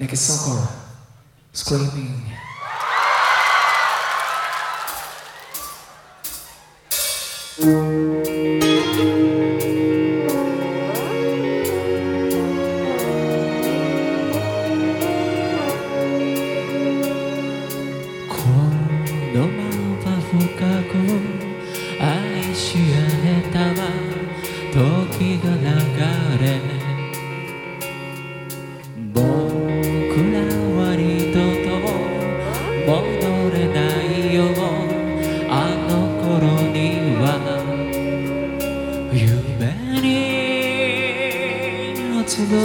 naked sucker screaming.「時が流れ度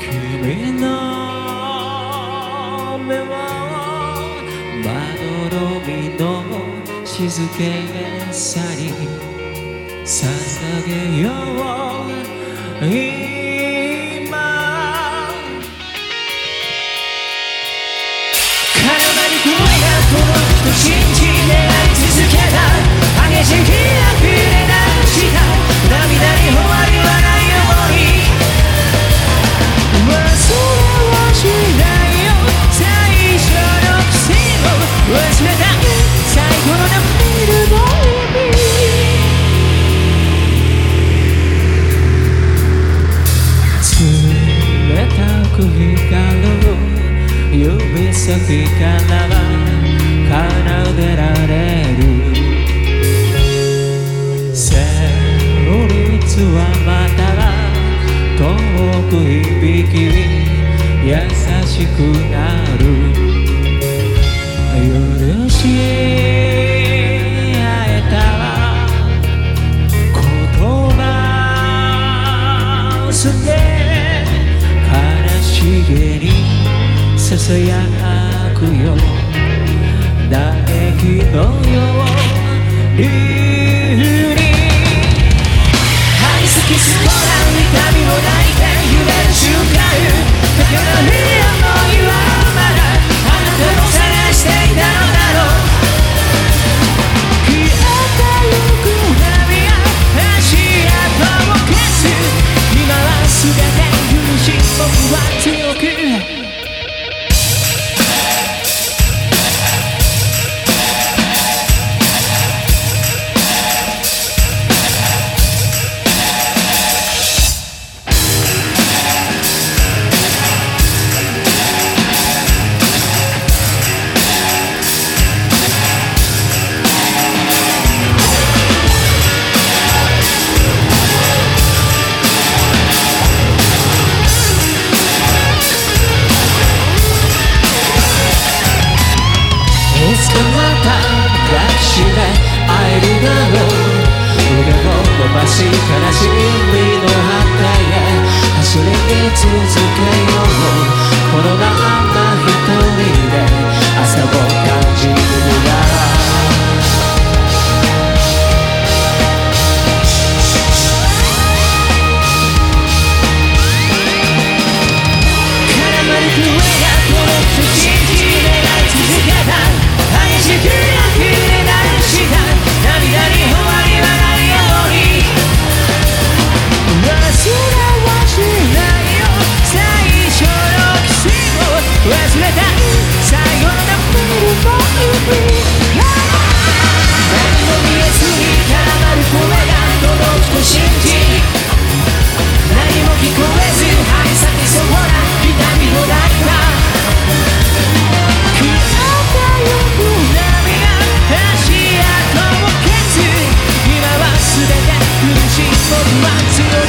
君の目はまどろみの静けさに捧げよう今。体に声が届くと信じ先からは奏でられる。旋律はまた遠く響き優しくなる。許しささやくよ唾液のようにし悲しみの反対へ走り続けよう But my to